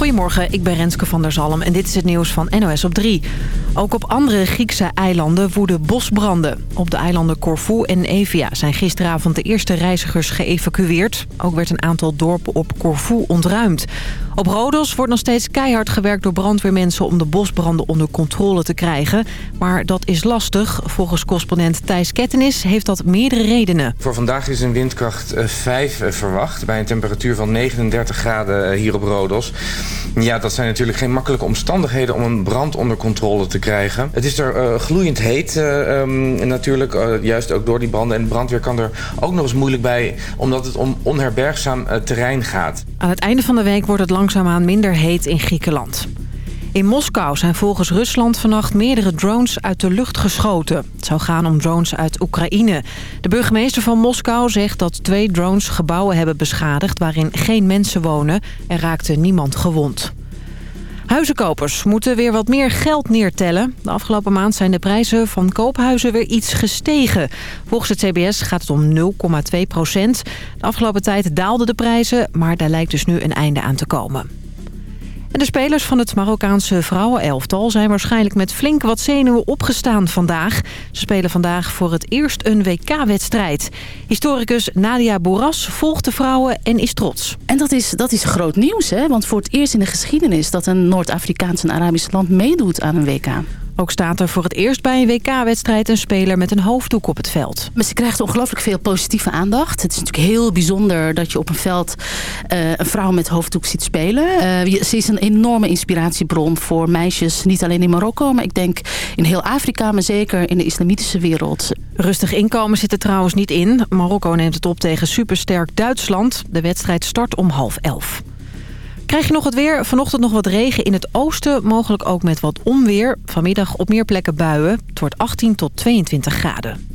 Goedemorgen, ik ben Renske van der Zalm en dit is het nieuws van NOS op 3. Ook op andere Griekse eilanden woeden bosbranden. Op de eilanden Corfu en Evia zijn gisteravond de eerste reizigers geëvacueerd. Ook werd een aantal dorpen op Corfu ontruimd. Op Rodos wordt nog steeds keihard gewerkt door brandweermensen... om de bosbranden onder controle te krijgen. Maar dat is lastig. Volgens correspondent Thijs Kettenis heeft dat meerdere redenen. Voor vandaag is een windkracht 5 eh, verwacht... bij een temperatuur van 39 graden eh, hier op Rodos. Ja, dat zijn natuurlijk geen makkelijke omstandigheden... om een brand onder controle te krijgen. Het is er uh, gloeiend heet um, natuurlijk, uh, juist ook door die branden. En de brandweer kan er ook nog eens moeilijk bij... omdat het om onherbergzaam terrein gaat. Aan het einde van de week wordt het langzaamaan minder heet in Griekenland. In Moskou zijn volgens Rusland vannacht meerdere drones uit de lucht geschoten. Het zou gaan om drones uit Oekraïne. De burgemeester van Moskou zegt dat twee drones gebouwen hebben beschadigd... waarin geen mensen wonen. Er raakte niemand gewond. Huizenkopers moeten weer wat meer geld neertellen. De afgelopen maand zijn de prijzen van koophuizen weer iets gestegen. Volgens het CBS gaat het om 0,2 procent. De afgelopen tijd daalden de prijzen, maar daar lijkt dus nu een einde aan te komen. De spelers van het Marokkaanse vrouwenelftal zijn waarschijnlijk met flink wat zenuwen opgestaan vandaag. Ze spelen vandaag voor het eerst een WK-wedstrijd. Historicus Nadia Bourras volgt de vrouwen en is trots. En dat is, dat is groot nieuws, hè? want voor het eerst in de geschiedenis dat een Noord-Afrikaans en Arabisch land meedoet aan een WK. Ook staat er voor het eerst bij een WK-wedstrijd een speler met een hoofddoek op het veld. Maar ze krijgt ongelooflijk veel positieve aandacht. Het is natuurlijk heel bijzonder dat je op een veld uh, een vrouw met hoofddoek ziet spelen. Uh, ze is een enorme inspiratiebron voor meisjes, niet alleen in Marokko... maar ik denk in heel Afrika, maar zeker in de islamitische wereld. Rustig inkomen zit er trouwens niet in. Marokko neemt het op tegen supersterk Duitsland. De wedstrijd start om half elf. Krijg je nog het weer? Vanochtend nog wat regen in het oosten. Mogelijk ook met wat onweer. Vanmiddag op meer plekken buien. Het wordt 18 tot 22 graden.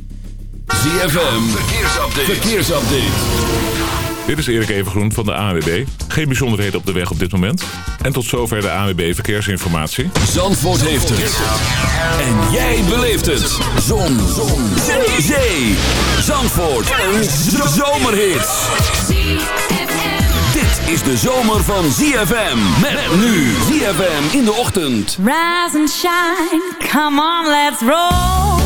ZFM, verkeersupdate. verkeersupdate. Dit is Erik Evengroen van de ANWB. Geen bijzonderheden op de weg op dit moment. En tot zover de ANWB Verkeersinformatie. Zandvoort heeft het. En jij beleeft het. Zon. Zon. Zee. Zee. Zandvoort. Een zomerhit is de zomer van ZFM. Met nu ZFM in de ochtend. Rise and shine, come on, let's roll.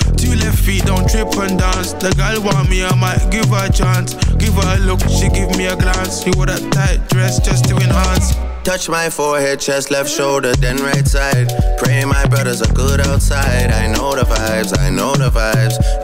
Two left feet, don't trip and dance. The girl want me, I might give her a chance. Give her a look, she give me a glance. You wore that tight dress just to enhance. Touch my forehead, chest, left shoulder, then right side. Pray my brothers are good outside. I know the vibes, I know the vibes.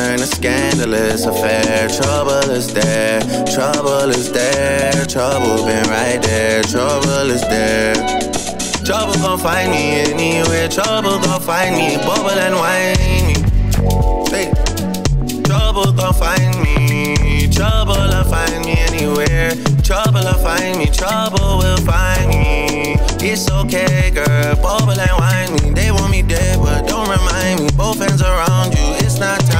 a scandalous affair. Trouble is there, trouble is there, trouble been right there, trouble is there. Trouble gon' find me anywhere, trouble gon' find me, bubble and whiny. Hey. Trouble gon' find me, trouble will find me anywhere. Trouble will find me, trouble will find me. It's okay, girl, bubble and whine me. They want me dead, but don't remind me. Both hands around you, it's not time.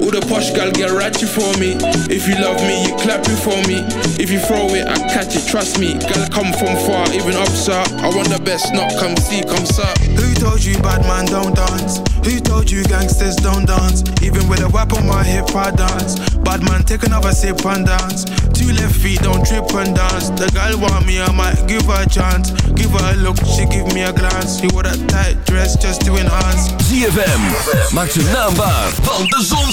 All the posh gal get ratchet for me. If you love me, you clap it for me. If you throw it, I catch it, trust me. Gal come from far, even up, sir. I want the best, not come see, come sir. Who told you bad man don't dance? Who told you gangsters don't dance? Even with a whip on my hip, I dance. Bad man, take another sip and dance. Two left feet, don't trip and dance. The girl want me, I might give her a chance. Give her a look, she give me a glance. You wore that tight dress just to enhance. ZFM, maak zijn naam waar, want de zon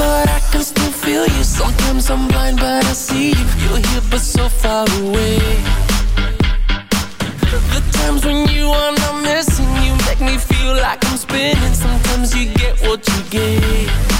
But I can still feel you. Sometimes I'm blind, but I see you. You're here, but so far away. The times when you are not missing, you make me feel like I'm spinning. Sometimes you get what you get.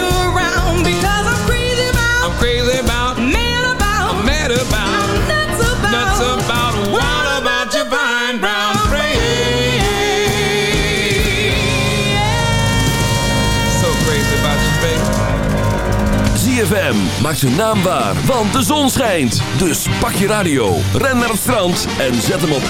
ZFM maakt zijn naam waar, want de zon schijnt. Dus pak je radio, ren naar het strand en zet hem op 106.9.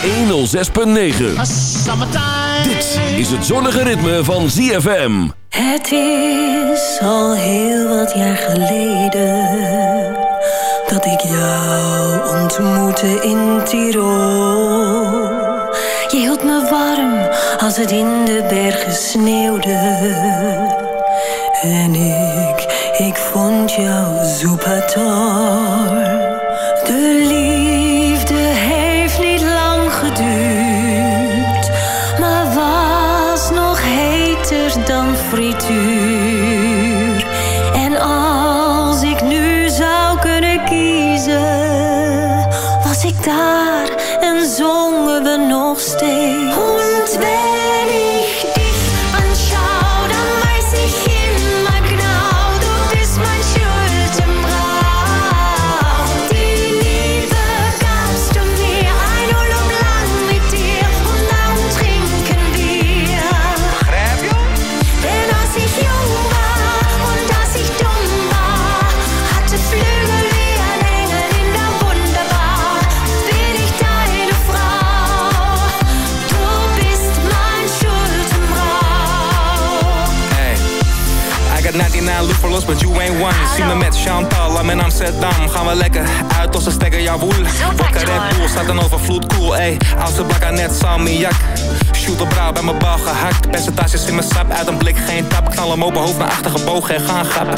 Dit is het zonnige ritme van ZFM. Het is al heel wat jaar geleden dat ik jou ontmoette in Tirol. Je hield me warm als het in de bergen sneeuwde. En ik, ik jou super De liefde me met Chantal, I'm in Amsterdam. Gaan we lekker uit als ze stekken jouw woel. Vodka Red Bull, staat dan overvloed, cool, ey. Oudste bakker net salmiak. Shoot op brouw bij mijn bal gehakt. Percentages in mijn sap, uit een blik geen tap. Knal hem open, hoofd naar achter gebogen en gaan grappen.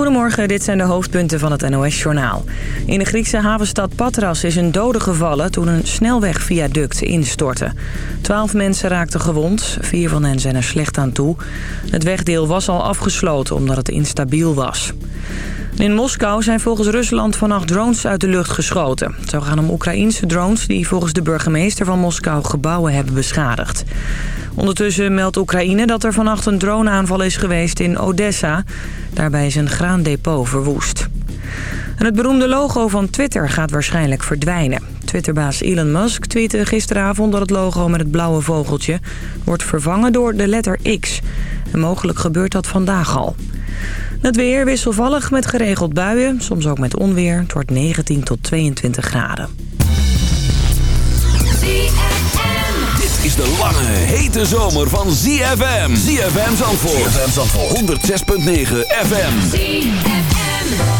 Goedemorgen, dit zijn de hoofdpunten van het NOS-journaal. In de Griekse havenstad Patras is een dode gevallen toen een snelwegviaduct instortte. Twaalf mensen raakten gewond, vier van hen zijn er slecht aan toe. Het wegdeel was al afgesloten omdat het instabiel was. In Moskou zijn volgens Rusland vannacht drones uit de lucht geschoten. Het zou gaan om Oekraïense drones die volgens de burgemeester van Moskou gebouwen hebben beschadigd. Ondertussen meldt Oekraïne dat er vannacht een droneaanval is geweest in Odessa. Daarbij is een graandepot verwoest. En het beroemde logo van Twitter gaat waarschijnlijk verdwijnen. Twitterbaas Elon Musk tweette gisteravond dat het logo met het blauwe vogeltje... wordt vervangen door de letter X. En mogelijk gebeurt dat vandaag al. Het weer wisselvallig met geregeld buien, soms ook met onweer. Het wordt 19 tot 22 graden. Dit is de lange, hete zomer van ZFM. ZFM Zandvoort. ZFM Zandvoort. 106.9 FM. Birds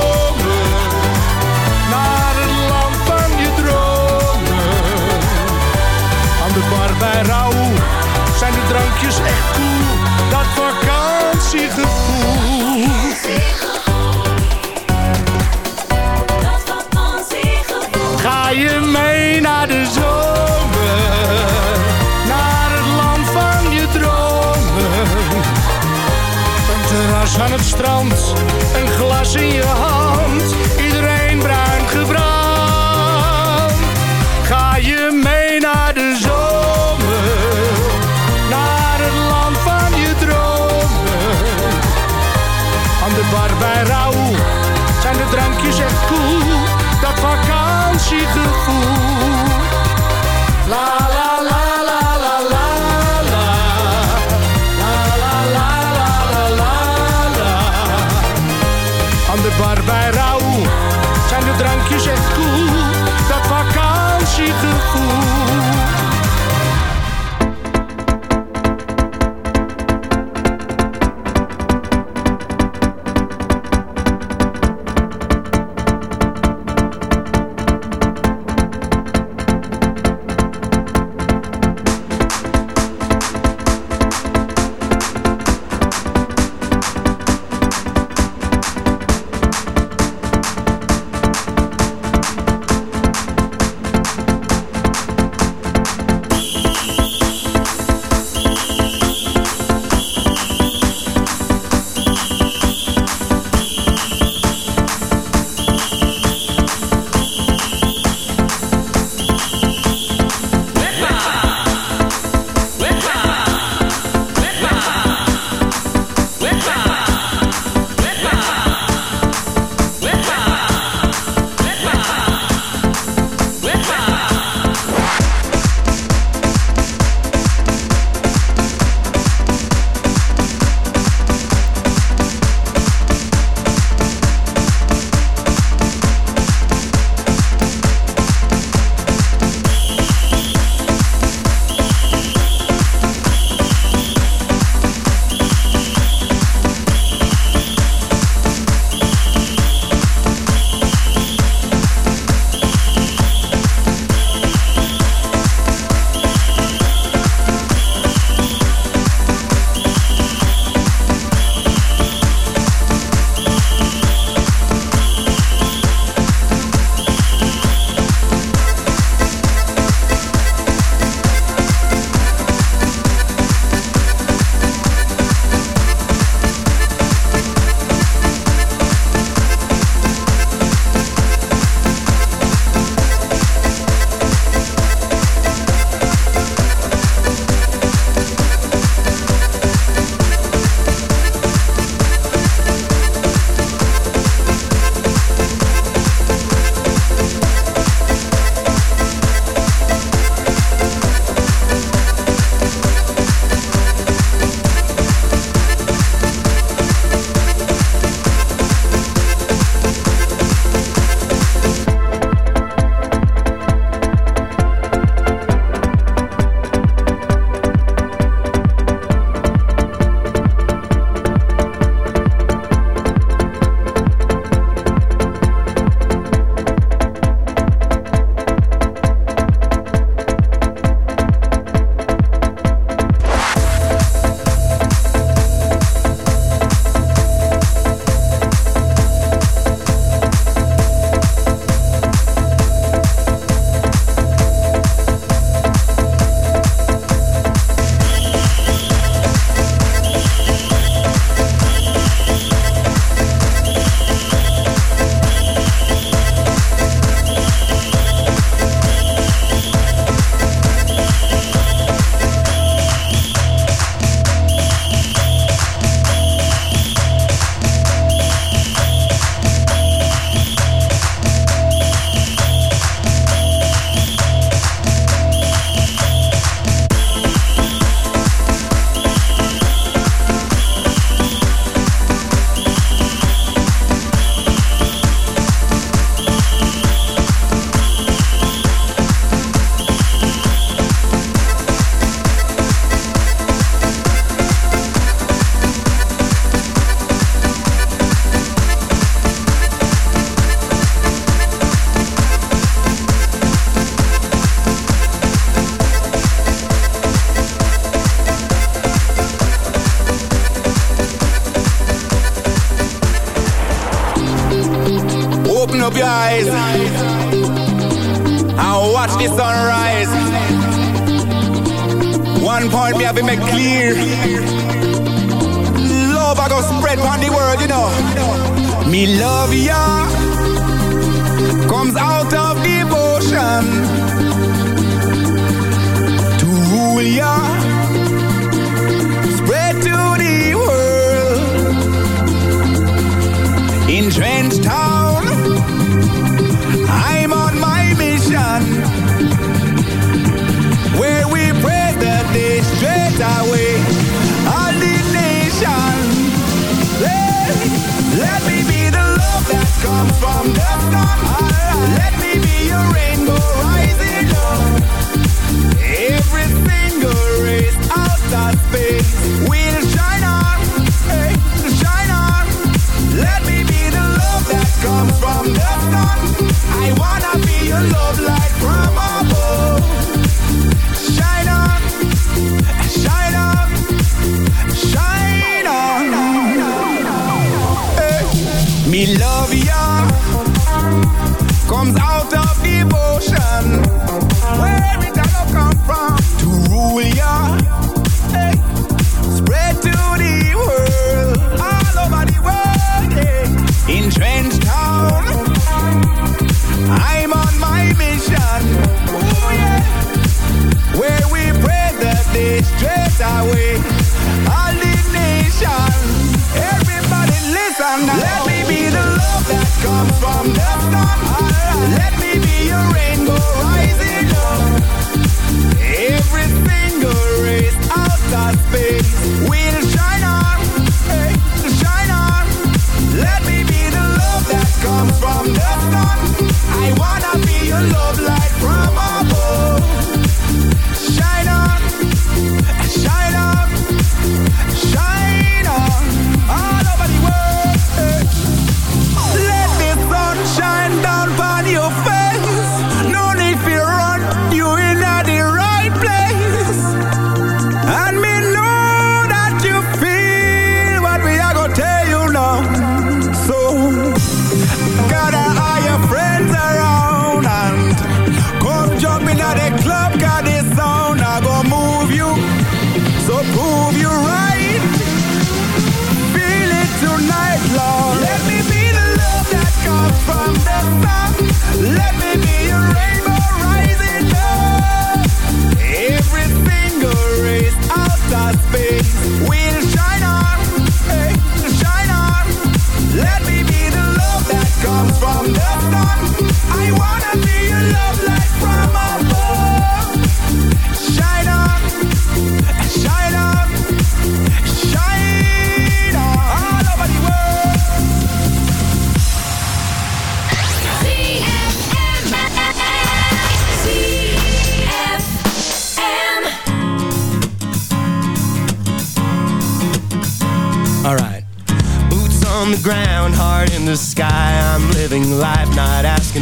bij Raoul. Zijn de drankjes echt cool,